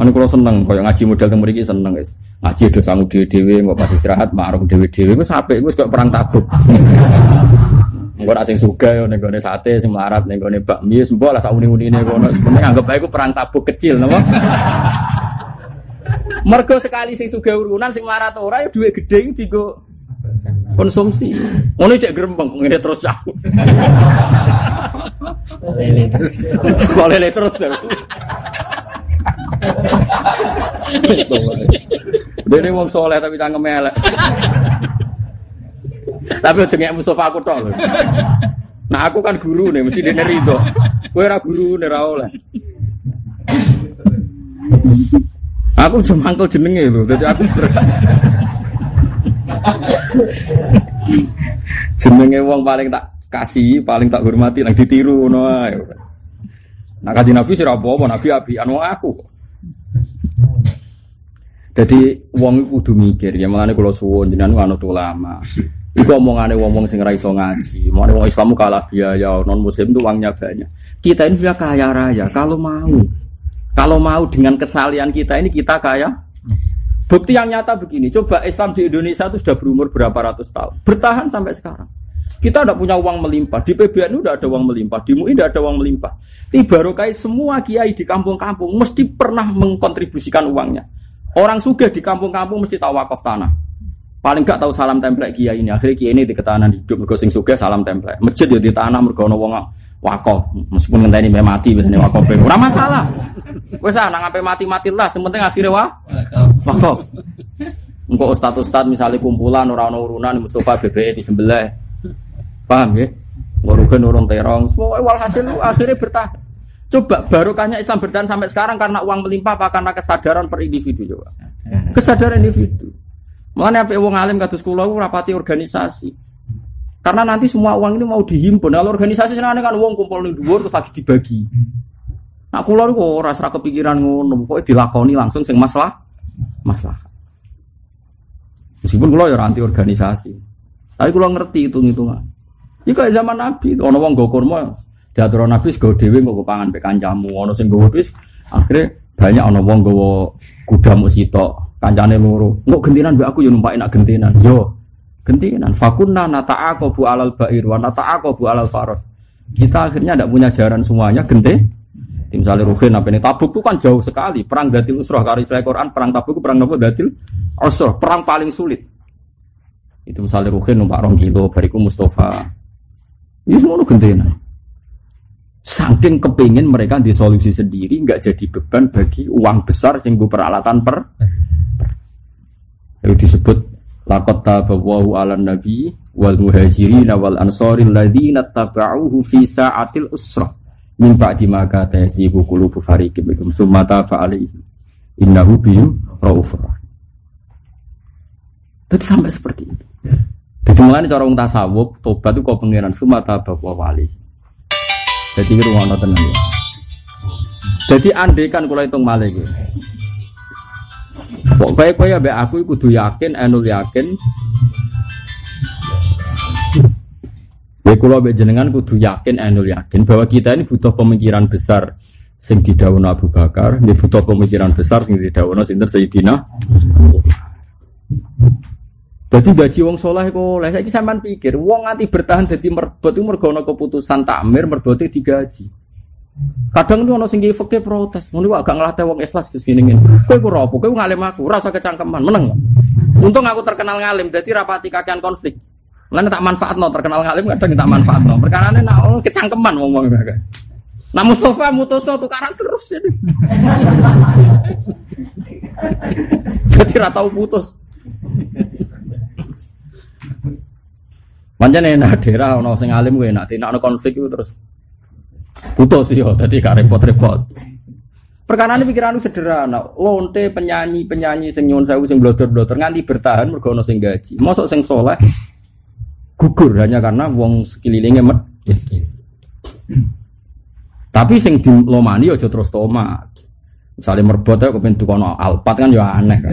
Anu kalau seneng, kalau ngaji model temu iki seneng guys. Ngaji udah sanggup dewi dewi, nggak pas istirahat, marung dewi dewi. Gue sampai gue suka perang tabuk. Gue asing suka ya, nego sate, sing melarat, nego bakmi, semua lah sauni uni nego. Sebenarnya anggap aja gue perang tabuk kecil, nama. Mergo sekali sing suga urunan, sing melarat ora ya duit gede tiga konsumsi. Ngono cek grembeng ngene terus aku. Lele terus. Lele terus. Dene wong soleh tapi cangkem elek. Tapi aja ngek Mustafa aku tok. Nah aku kan guru nih, mesti dene rido. Kowe ora guru nih ora oleh. Aku cuma mangkel jenenge lho, dadi aku jenenge wong paling tak kasih, paling tak hormati nang ditiru ngono ae. Nah kaji Nabi sih apa Nabi anu aku. Jadi wong kudu mikir ya mengenai kalau suwon jenengan anut ulama. Iku omongane wong-wong sing ra iso ngaji. Mau wong Islam kalah biaya, non muslim itu uangnya banyak. Kita ini sudah kaya raya kalau mau. Kalau mau dengan kesalian kita ini kita kaya. Bukti yang nyata begini, coba Islam di Indonesia itu sudah berumur berapa ratus tahun, bertahan sampai sekarang. Kita tidak punya uang melimpah, di PBN udah ada uang melimpah, di MUI tidak ada uang melimpah. Tibarokai semua kiai di kampung-kampung mesti pernah mengkontribusikan uangnya. Orang suga di kampung-kampung mesti tahu wakaf tanah. Paling gak tahu salam template kiai ini. Akhirnya kiai ini di ketahanan hidup mergo sing salam template. Masjid ya di tanah mergo ana wong wakaf. Meskipun ngenteni me mati biasanya wakaf. Ora masalah. Wes ah nang mati-mati lah, sing penting akhirnya wa wakaf. Engko ustad-ustad misalnya kumpulan orang ana urunan Mustafa BBE di sebelah. Paham ya? Ngurugen urung terong. Semua walhasil akhirnya bertahan. Coba barokahnya Islam bertahan sampai sekarang karena uang melimpah apa karena kesadaran per individu coba. Kesadaran individu. Mana apa uang alim kados kula rapati organisasi. Karena nanti semua uang ini mau dihimpun. Kalau organisasi senang kan uang kumpul ning dhuwur terus lagi dibagi. Nah kula niku ora ora kepikiran ngono, kok dilakoni langsung sing masalah masalah. Meskipun kula ya anti organisasi. Tapi kula ngerti hitung-hitungan. Iki kayak zaman Nabi, ono wong go kurma Diatur Nabi sego dhewe kok pangan pek kancamu, ana sing wis akhirnya banyak ana wong gowo kuda muk sitok, kancane loro. Engko gentinan mbek aku yo numpak enak gentinan. Yo gentinan. Fakunna nata'aqabu alal ba'ir wa nata'aqabu alal faros. Kita akhirnya tidak punya jaran semuanya gente. Misalnya Ruhin apa ini Tabuk itu kan jauh sekali. Perang Datil Usroh kalau istilah Quran perang Tabuk perang nopo Datil Usroh, perang paling sulit. Itu misalnya Ruhin numpak rong kilo, bariku Mustafa. Ini semua gentena. Saking kepingin mereka disolusi sendiri, nggak jadi beban bagi uang besar sehingga peralatan per. Itu disebut lakot tabawahu ala nabi wal muhajirin wal ansori ladina taba'uhu fi sa'atil usrah min ba'di ma kata yasibu qulubu fariqin minhum summa taba alaihi innahu bihim raufur Jadi sampai seperti itu. Jadi mulai cara orang tasawuf, tobat itu kau pengiran sumata bawa wali. Jadi ini rumah tenang ya. Jadi andai kan kalau hitung malah gitu. Pokoknya kau ya be aku kudu yakin, enul yakin. Ya kalau be jenengan kudu yakin, enul yakin bahwa kita ini butuh pemikiran besar sing didhawuhna Abu Bakar, ini butuh pemikiran besar sing didhawuhna sinten Sayyidina. Jadi gaji wong soleh kok, lah saya sampean pikir, wong nganti bertahan jadi merbot itu mergono keputusan takmir merbotnya digaji. Kadang itu ono sing fakir protes, ngono agak ngelatih wong ikhlas ke sini ngene. Kowe ku kowe ngalim aku, rasa kecangkeman, meneng. Untung aku terkenal ngalim, jadi rapati kakean konflik. Lan tak manfaat no, terkenal ngalim kadang tak manfaat no. Ini nak kecangkeman ngomong mereka. Nah Mustafa mutus no tukaran terus jadi. jadi ratau putus. Pancen enak daerah ana sing alim kuwi enak, ana konflik itu terus putus yo dadi gak repot-repot. Perkara ini pikiran sederhana, lonte penyanyi-penyanyi sing nyuwun sewu sing blodor-blodor nganti bertahan mergo ana sing gaji. Mosok sing soleh gugur hanya karena wong sekelilingnya met. Tapi sing dilomani aja terus tomat. Misalnya merbot ya kepen tukono Alphard kan ya aneh kan.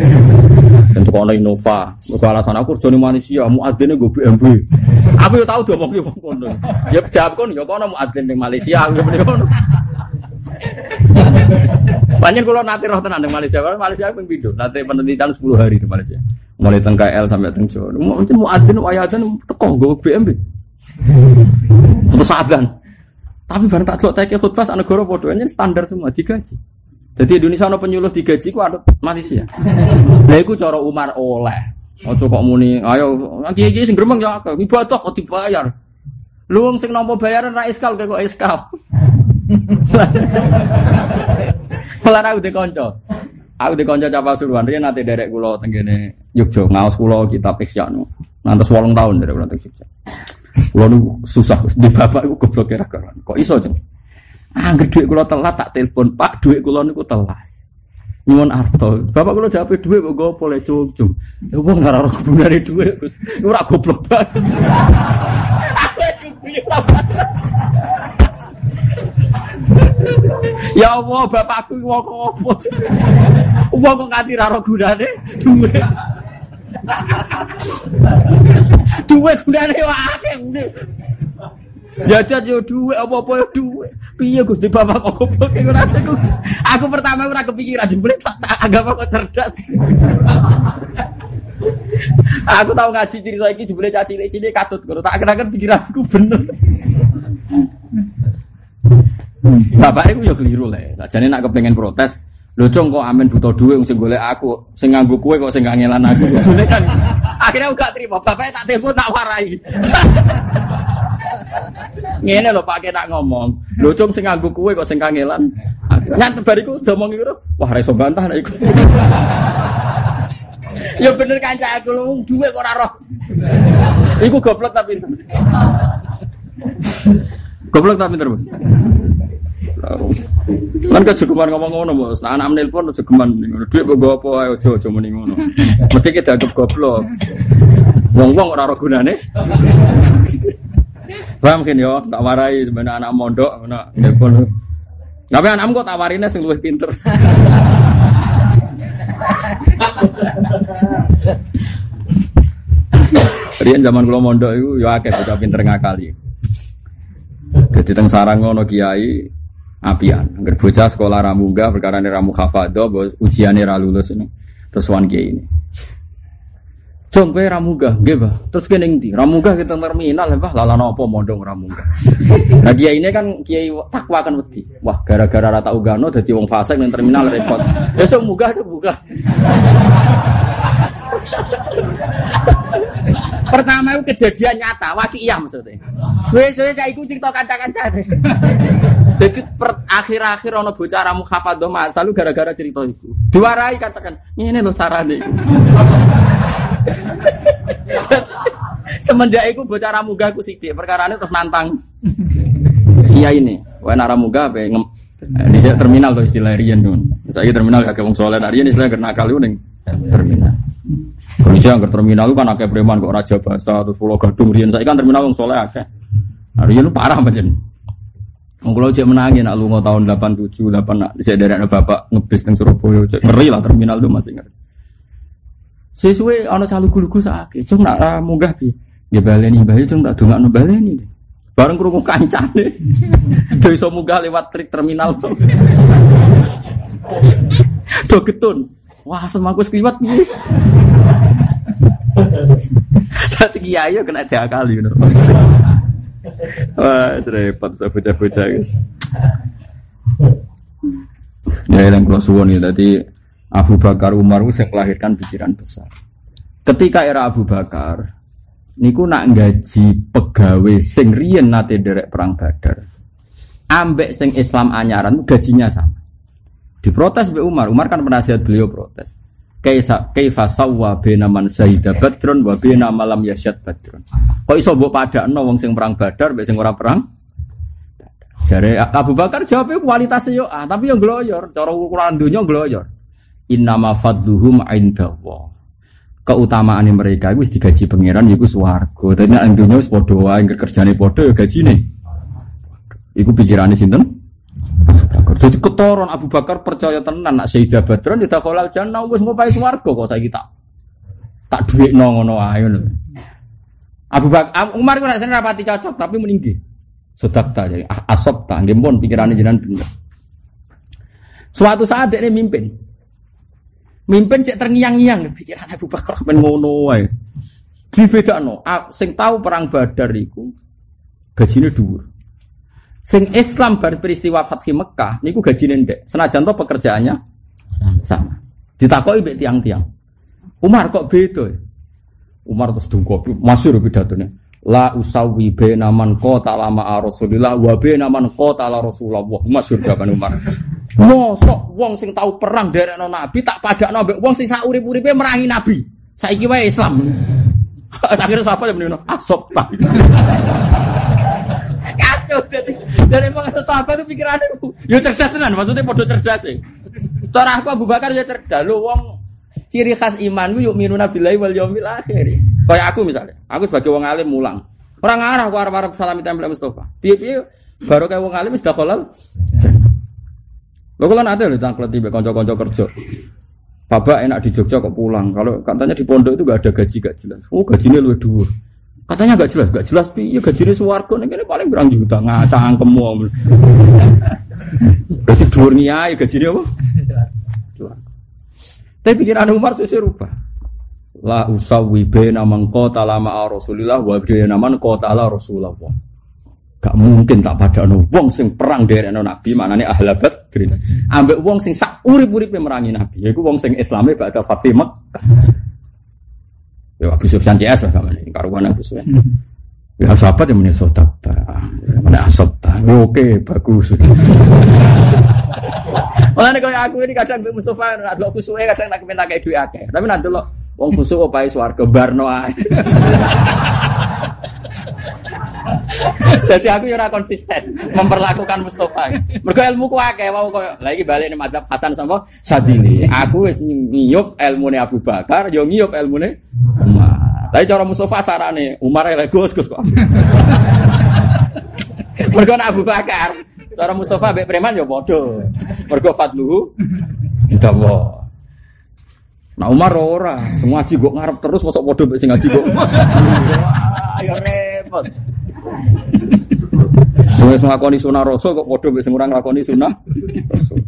Tukono Innova. Alasan aku kerja di Malaysia, muadzine gue BMW. Aku yo tau diomong yo kono. Ya jawab kon yo kono muadzin ning Malaysia aku yo kono. Banyak kalau nanti roh tenan di Malaysia, Malaysia ping pindho, nanti penelitian 10 hari di Malaysia. Mulai teng KL sampai teng Jawa. Adzan wae adzan teko nggo BMB. Terus adzan. Tapi bareng tak delok teke khutbah sak negara padha standar semua digaji. Jadi Indonesia ana penyuluh digaji ku ada Malaysia. Lah iku cara Umar oleh. Ojo kok muni, ayo kiai-kiai sing gremeng ya akeh, ibadah kok dibayar. Lu wong sing nampa bayaran ra iskal kok iskal. Malah aku de kanca. Aku de kanca Capa Suruhan riyen nate derek kula teng kene Yogya ngaos kula kitab Ihya nu. Nantes 8 tahun derek kula teng Jogja. Kula nu susah di bapak iku goblok kira Kok iso, Jeng? Angger dhuwit kula telat tak telepon, Pak, dhuwit kula niku telas nyuwun arto. Bapak kula jawab dhuwit kok gopo le cung-cung. Ya wong ora ora gunane dhuwit Gus. Ora goblok banget. Ya Allah, bapakku wong opo? Wong kok nganti ora ora gunane dhuwit. Dhuwit gunane wae akeh Jajan yo duwe apa-apa yo duwe. Piye Gusti Bapak kok goblok ora Aku pertama ora kepikiran jebule agama kok cerdas. aku tahu ngaji cerita iki jebule caci cilik katut ngono. Tak kira-kira pikiranku bener. Bapak itu ya keliru lah. Sajane nak kepengen protes, lho cong kok amin butuh duit sing golek aku, sing nganggo kowe kok sing ngelan aku. kan akhirnya aku gak terima. Bapaknya tak telepon tak warai. Ngene lho Pak nak ngomong. Lho cung sing nganggo kuwe kok sing kangelan. Nyantet bariku domong iku wah ra iso bantah nek iku. Ya bener kanca aku lu duwe kok ora roh. Iku goblok tapi. Goblok tapi pinter. Kan kejegeman ngomong ngono, Bos. Nah, anak menelpon kejegeman ngono. Dhuwit kok go apa ayo aja aja ngono. Mesti kita anggap goblok. Wong-wong ora ora gunane. Paham kan yo, tak warai sebenarnya anak mondok, anak telepon. Tapi anakmu kok tawarinnya sing luwih pinter. Rian zaman kula mondok itu yo akeh bocah pinter ngakali. Jadi teng sarang ngono kiai apian. Angger bocah sekolah ramunga perkara ramu hafadho, ujiane ra lulus ini. Terus wan kiai ini. Jong kowe ramuga, nggih. Terus kene ndi? Ramuga kita terminal, Bah. Lalana apa mondong ramuga. Nah, dia ini kan kiai takwa kan wedi. Wah, gara-gara rata ugano dadi wong fasik ning terminal repot. Besok munggah tuh buka. Pertama itu kejadian nyata, waki iya maksudnya. Suwe-suwe cah iku cerita kanca-kanca. Jadi akhir-akhir ono bocah ramu hafadho masa lu gara-gara cerita itu. Diwarai katakan, ini lo carane. Semenjak itu bocah ramuga aku sidik perkara ini terus nantang. Iya ini, wah naramuga apa ngem di terminal tuh istilah Rian tuh. Saya terminal kakek wong soleh dari ini istilah kena kali udah terminal. Yang ke terminal kan akeh preman kok raja bahasa terus pulau gadung Rian. Saya kan terminal wong soleh akeh. Rian lu parah macam Kalau cek menangin, nak lu tahun 87, 8, saya dari anak bapak ngebis teng Surabaya, ngeri lah terminal tuh masih ngeri. Sesuai ana calu gulu-gulu sakit, cung nak uh, munggah piye? Nggih baleni bae cung tak dongakno baleni. Bareng krungu kancane. Do iso munggah lewat trik terminal. Do getun. Wah, semaku skriwat piye? Dadi kiai yo kena diakali ngono. Wah, repot bocah-bocah guys. Ya, yang kalau suwon ya, tadi Abu Bakar Umar yang melahirkan pikiran besar. Ketika era Abu Bakar, niku nak gaji pegawai sing riyen nate derek perang Badar. Ambek sing Islam anyaran gajinya sama. Diprotes be Umar, Umar kan penasihat beliau protes. Kaisa kaifa sawwa bena man syahida badrun wa bena malam yasyad badrun. Kok iso mbok padakno wong sing perang Badar mbek sing ora perang? Jare Abu Bakar jawabnya kualitasnya yo ah, tapi yang gloyor, cara ukuran dunia gloyor. Innama fadluhum indallah. Keutamaan mereka itu digaji pangeran itu swarga. Tapi nek dunya wis padha wae kerjane padha ya gajine. Iku pikirane sinten? Jadi ketoron Abu Bakar percaya tenan nak Sayyidah Badran ya dakhalal jannah wis ngopae swarga kok saiki tak tak dhuwitno ngono ae ngono. Abu Bakar Umar ku rasane rapati cocok tapi meninggi. Sedakta jadi asop ta nggih pun pikirane jenengan bener. Suatu saat dia mimpin. Mimpin sik terngiang-ngiang pikiran Abu Bakar men ngono wae. Dibedakno, sing tahu perang Badar iku gajine dhuwur. Sing Islam bar peristiwa Fathu Mekah niku gajine ndek. Senajan to pekerjaannya sama. Ditakoki mbek tiang-tiang. Umar kok beda? Umar terus dungkop masyhur pidatone. La usawi bena man lama Rasulillah wa bena man qata la Rasulullah. Masyhur jawaban Umar. Mosok wong sing tahu perang derekno Nabi tak padakno mbek wong sing sak urip-uripe merangi Nabi. Saiki wae Islam. Akhirnya siapa yang menino? Asop tak. Kacau jadi. Jadi mau sahabat itu pikirannya, yo cerdas tenan. Maksudnya podo cerdas sih. Cara aku Abu Bakar ya cerdas. Lu wong ciri khas iman yuk minuna billahi wal yaumil akhir. Kayak aku misalnya, aku sebagai wong alim mulang. Orang arah aku arah-arah salam tempel Mustafa. Piye-piye baru kayak wong alim sudah kolal. Lo kalau nanti lo tangklet tiba konco-konco kerja. Bapak enak di Jogja kok pulang. Kalau katanya di pondok itu gak ada gaji gak jelas. Oh gajinya lu dua. Katanya gak jelas, gak jelas. Iya gajinya suwargo nih paling berang juta ngacang kemu. Gaji dhuwur niai gajinya apa? Tapi pikiran Umar sesuai rubah. La usawi bena man lama Rasulillah wa bena man qata la Rasulullah. Gak mungkin tak pada wong sing perang dari Nabi maknane ahli Badr. Ambek wong sing sak urip-uripe merangi Nabi. Yaiku wong sing Islame bakal Fatih Makkah. Ya Abu Sufyan CS lah kamane karuan Abu Sufyan. Ya sahabat yang menyesal tak mana asap Oke bagus. Mulane kaya aku ini kadang Mbak Mustafa nak delok kusuke kadang tak kepen kayak duit akeh. Tapi nak delok wong kusuk opae swarga barno ae. Jadi aku ora konsisten memperlakukan Mustafa. Mergo ilmu ku akeh mau koyo lagi balik nih madzhab Hasan sama Sadili. Aku wis ngiyup ilmune Abu Bakar, yo ngiyup ilmune Umar. Tapi cara Mustafa sarane Umar lek Gus Gus kok. Mergo Abu Bakar Cara Mustafa mbek preman ya padha. Mergo fadluhu indawa. Nah Umar ora, semua ngaji kok ngarep terus masuk padha mbek sing ngaji kok. Ayo repot. Semua sing ngakoni sunah rasul kok padha mbek sing ora ngakoni sunah rasul.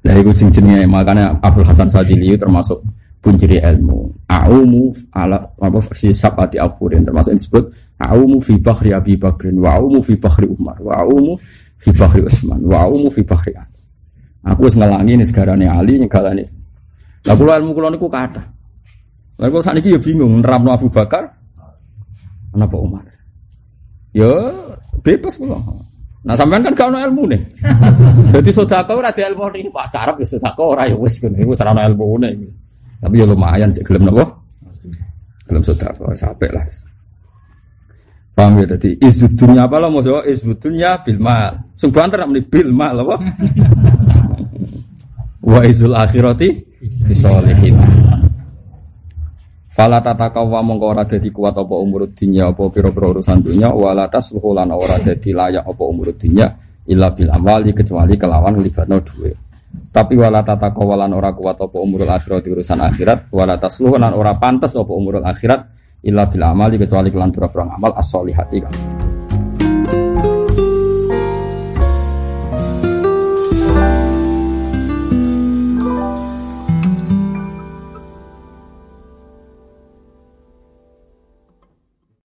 Jenenge makanya Abdul Hasan Sadili termasuk punciri ilmu. Aumu ala apa versi sabati afurin termasuk disebut aumu fi bahri Abi Bakrin wa aumu fi bahri Umar wa aumu fi bahri Utsman wa umu fi bahri Ali. Aku wis ngelangi nih segarane Ali nyegalane. Lah kula ilmu kula niku kathah. Lah kok sakniki ya bingung nerapno Abu Bakar apa Umar. Ya bebas kula. Nah sampean kan gak ono ilmu nih. Jadi sedekah ora ada ilmu ini Pak Karep ya sedekah ora ya wis iku ora ono nih. Tapi ya lumayan cek gelem napa? Gelem sedekah sampai lah. Paham ya tadi izud dunia apa lo mau jawab izud dunia bil mal. Sing banter namanya bil mal apa? Wa izul akhirati bisolihin. Fala tataka wa mongko ora dadi kuat apa umur dunya apa pira-pira urusan dunya wala tasluhu lan ora dadi layak apa umur dunya illa bil kecuali kelawan libatno duwe. Tapi wala tataka walan ora kuat apa umur akhirat urusan akhirat wala tasluhu lan ora pantes apa umur akhirat illa bil amali kecuali kelan pura-pura amal as-solihati kan.